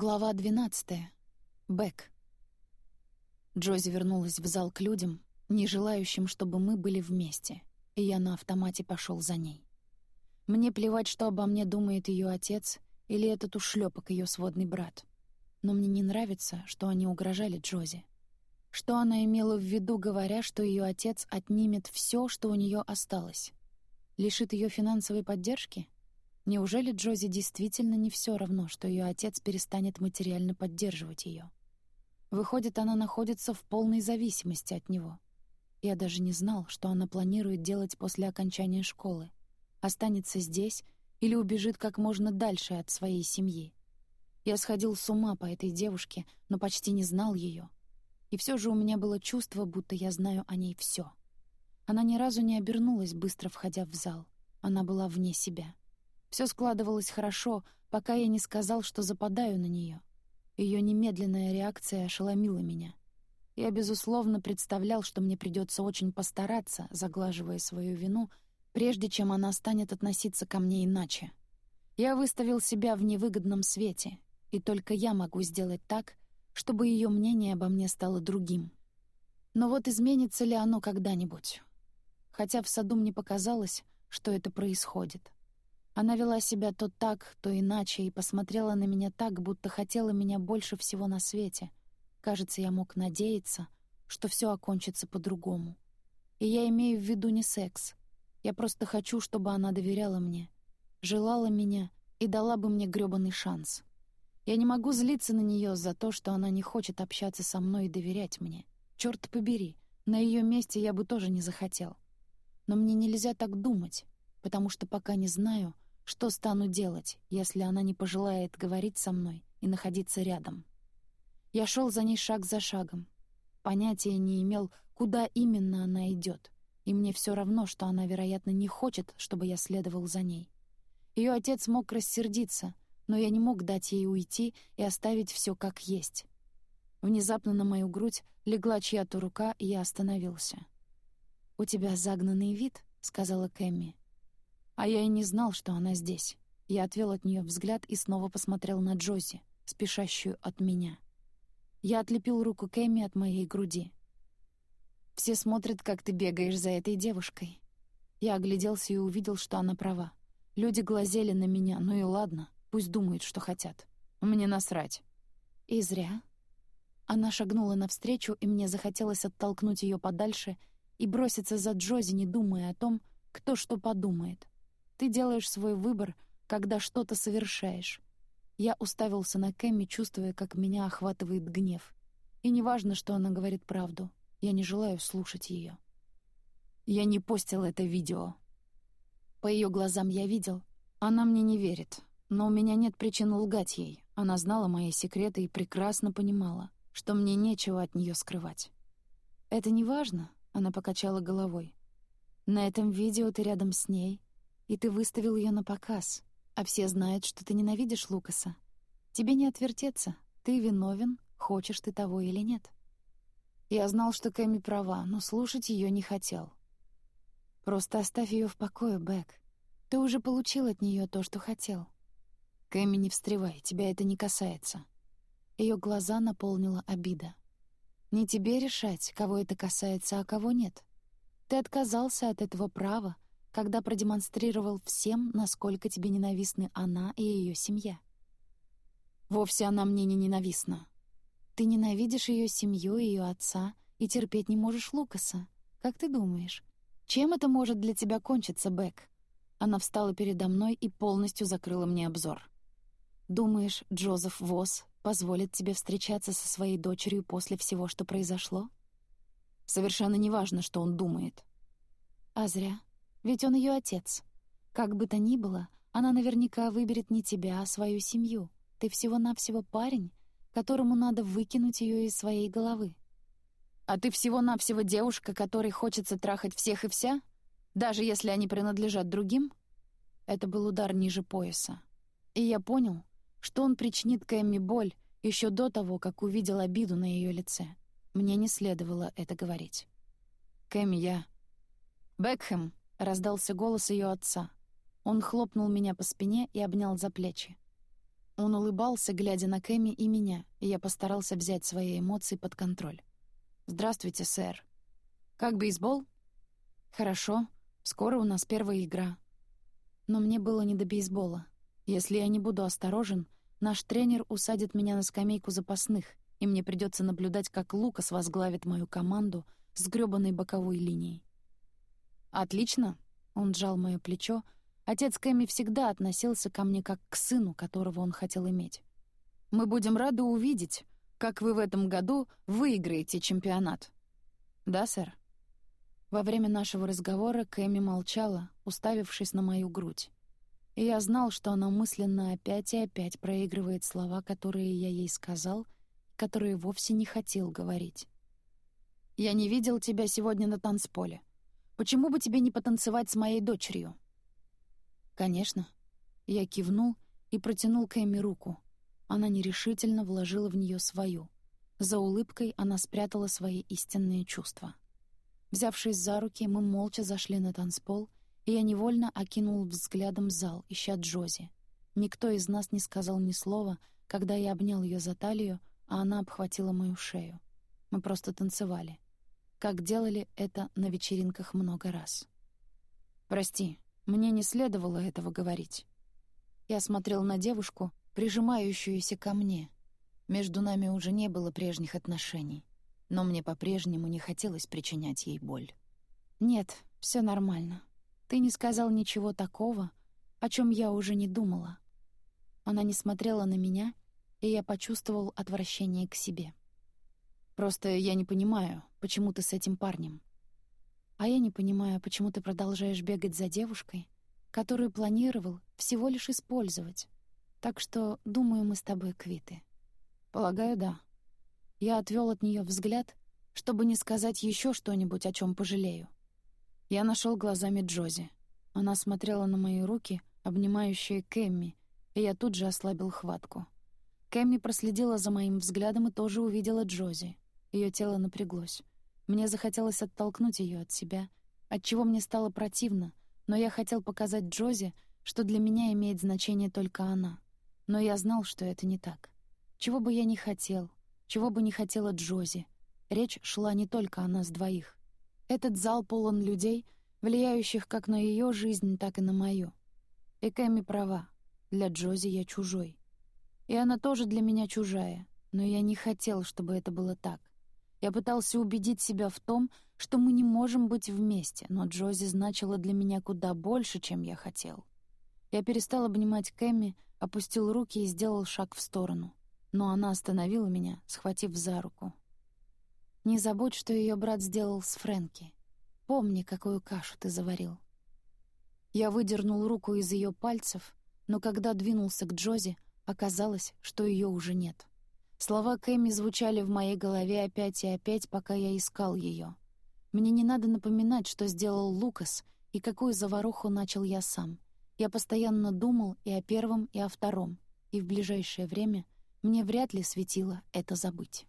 Глава 12. Бэк. Джози вернулась в зал к людям, не желающим, чтобы мы были вместе, и я на автомате пошел за ней. Мне плевать, что обо мне думает ее отец или этот ушлепок ее сводный брат. Но мне не нравится, что они угрожали Джози. Что она имела в виду, говоря, что ее отец отнимет все, что у нее осталось? Лишит ее финансовой поддержки? Неужели Джози действительно не все равно, что ее отец перестанет материально поддерживать ее? Выходит, она находится в полной зависимости от него. Я даже не знал, что она планирует делать после окончания школы. Останется здесь или убежит как можно дальше от своей семьи. Я сходил с ума по этой девушке, но почти не знал ее. И все же у меня было чувство, будто я знаю о ней все. Она ни разу не обернулась, быстро входя в зал. Она была вне себя. Все складывалось хорошо, пока я не сказал, что западаю на нее. Ее немедленная реакция ошеломила меня. Я, безусловно, представлял, что мне придется очень постараться, заглаживая свою вину, прежде чем она станет относиться ко мне иначе. Я выставил себя в невыгодном свете, и только я могу сделать так, чтобы ее мнение обо мне стало другим. Но вот изменится ли оно когда-нибудь? Хотя в саду мне показалось, что это происходит. Она вела себя то так, то иначе и посмотрела на меня так, будто хотела меня больше всего на свете. Кажется, я мог надеяться, что все окончится по-другому. И я имею в виду не секс. Я просто хочу, чтобы она доверяла мне, желала меня и дала бы мне грёбаный шанс. Я не могу злиться на нее за то, что она не хочет общаться со мной и доверять мне. Черт побери, на ее месте я бы тоже не захотел. Но мне нельзя так думать, потому что пока не знаю — что стану делать, если она не пожелает говорить со мной и находиться рядом? Я шел за ней шаг за шагом. Понятия не имел, куда именно она идет, и мне все равно, что она, вероятно, не хочет, чтобы я следовал за ней. Ее отец мог рассердиться, но я не мог дать ей уйти и оставить все как есть. Внезапно на мою грудь легла чья-то рука, и я остановился. «У тебя загнанный вид», — сказала Кэмми. А я и не знал, что она здесь. Я отвел от нее взгляд и снова посмотрел на Джози, спешащую от меня. Я отлепил руку Кэми от моей груди. «Все смотрят, как ты бегаешь за этой девушкой». Я огляделся и увидел, что она права. Люди глазели на меня, ну и ладно, пусть думают, что хотят. Мне насрать. И зря. Она шагнула навстречу, и мне захотелось оттолкнуть ее подальше и броситься за Джози, не думая о том, кто что подумает. Ты делаешь свой выбор, когда что-то совершаешь. Я уставился на Кэмми, чувствуя, как меня охватывает гнев. И неважно, что она говорит правду. Я не желаю слушать ее. Я не постил это видео. По ее глазам я видел. Она мне не верит. Но у меня нет причин лгать ей. Она знала мои секреты и прекрасно понимала, что мне нечего от нее скрывать. «Это не важно», — она покачала головой. «На этом видео ты рядом с ней, и ты выставил ее на показ, а все знают, что ты ненавидишь Лукаса. Тебе не отвертеться, ты виновен, хочешь ты того или нет. Я знал, что Кэми права, но слушать ее не хотел. Просто оставь ее в покое, Бэк. Ты уже получил от нее то, что хотел. Кэми, не встревай, тебя это не касается. Ее глаза наполнила обида. Не тебе решать, кого это касается, а кого нет. Ты отказался от этого права, когда продемонстрировал всем, насколько тебе ненавистны она и ее семья. Вовсе она мне не ненавистна. Ты ненавидишь ее семью и ее отца и терпеть не можешь Лукаса. Как ты думаешь, чем это может для тебя кончиться, Бэк? Она встала передо мной и полностью закрыла мне обзор. Думаешь, Джозеф Восс позволит тебе встречаться со своей дочерью после всего, что произошло? Совершенно неважно, что он думает. А зря. Ведь он ее отец. Как бы то ни было, она наверняка выберет не тебя, а свою семью. Ты всего-навсего парень, которому надо выкинуть ее из своей головы. А ты всего-навсего девушка, которой хочется трахать всех и вся, даже если они принадлежат другим? Это был удар ниже пояса. И я понял, что он причинит Кэмми боль еще до того, как увидел обиду на ее лице. Мне не следовало это говорить. «Кэмми, я...» «Бекхэм!» — раздался голос ее отца. Он хлопнул меня по спине и обнял за плечи. Он улыбался, глядя на Кэми и меня, и я постарался взять свои эмоции под контроль. «Здравствуйте, сэр. Как бейсбол?» «Хорошо. Скоро у нас первая игра». Но мне было не до бейсбола. Если я не буду осторожен, наш тренер усадит меня на скамейку запасных, и мне придется наблюдать, как Лукас возглавит мою команду с грёбаной боковой линией. «Отлично!» — он сжал моё плечо, — Отец Кэми всегда относился ко мне как к сыну, которого он хотел иметь. «Мы будем рады увидеть, как вы в этом году выиграете чемпионат». «Да, сэр?» Во время нашего разговора Кэми молчала, уставившись на мою грудь. И я знал, что она мысленно опять и опять проигрывает слова, которые я ей сказал, которые вовсе не хотел говорить. «Я не видел тебя сегодня на танцполе. Почему бы тебе не потанцевать с моей дочерью?» «Конечно». Я кивнул и протянул Кэми руку. Она нерешительно вложила в нее свою. За улыбкой она спрятала свои истинные чувства. Взявшись за руки, мы молча зашли на танцпол, и я невольно окинул взглядом зал, ища Джози. Никто из нас не сказал ни слова, когда я обнял ее за талию, а она обхватила мою шею. Мы просто танцевали. Как делали это на вечеринках много раз. «Прости», мне не следовало этого говорить. Я смотрел на девушку, прижимающуюся ко мне. Между нами уже не было прежних отношений, но мне по-прежнему не хотелось причинять ей боль. «Нет, все нормально. Ты не сказал ничего такого, о чем я уже не думала». Она не смотрела на меня, и я почувствовал отвращение к себе. «Просто я не понимаю, почему ты с этим парнем. А я не понимаю, почему ты продолжаешь бегать за девушкой, которую планировал всего лишь использовать. Так что, думаю, мы с тобой квиты. Полагаю, да. Я отвел от нее взгляд, чтобы не сказать еще что-нибудь, о чем пожалею. Я нашел глазами Джози. Она смотрела на мои руки, обнимающие Кэмми, и я тут же ослабил хватку. Кэмми проследила за моим взглядом и тоже увидела Джози. Ее тело напряглось. Мне захотелось оттолкнуть ее от себя, отчего мне стало противно, но я хотел показать Джози, что для меня имеет значение только она. Но я знал, что это не так. Чего бы я ни хотел, чего бы ни хотела Джози, речь шла не только о нас двоих. Этот зал полон людей, влияющих как на ее жизнь, так и на мою. И Кэми права. Для Джози я чужой. И она тоже для меня чужая, но я не хотел, чтобы это было так. Я пытался убедить себя в том, что мы не можем быть вместе, но Джози значила для меня куда больше, чем я хотел. Я перестал обнимать Кэмми, опустил руки и сделал шаг в сторону. Но она остановила меня, схватив за руку. «Не забудь, что ее брат сделал с Фрэнки. Помни, какую кашу ты заварил». Я выдернул руку из ее пальцев, но когда двинулся к Джози, оказалось, что ее уже нет. Слова Кэми звучали в моей голове опять и опять, пока я искал ее. Мне не надо напоминать, что сделал Лукас и какую заваруху начал я сам. Я постоянно думал и о первом, и о втором, и в ближайшее время мне вряд ли светило это забыть.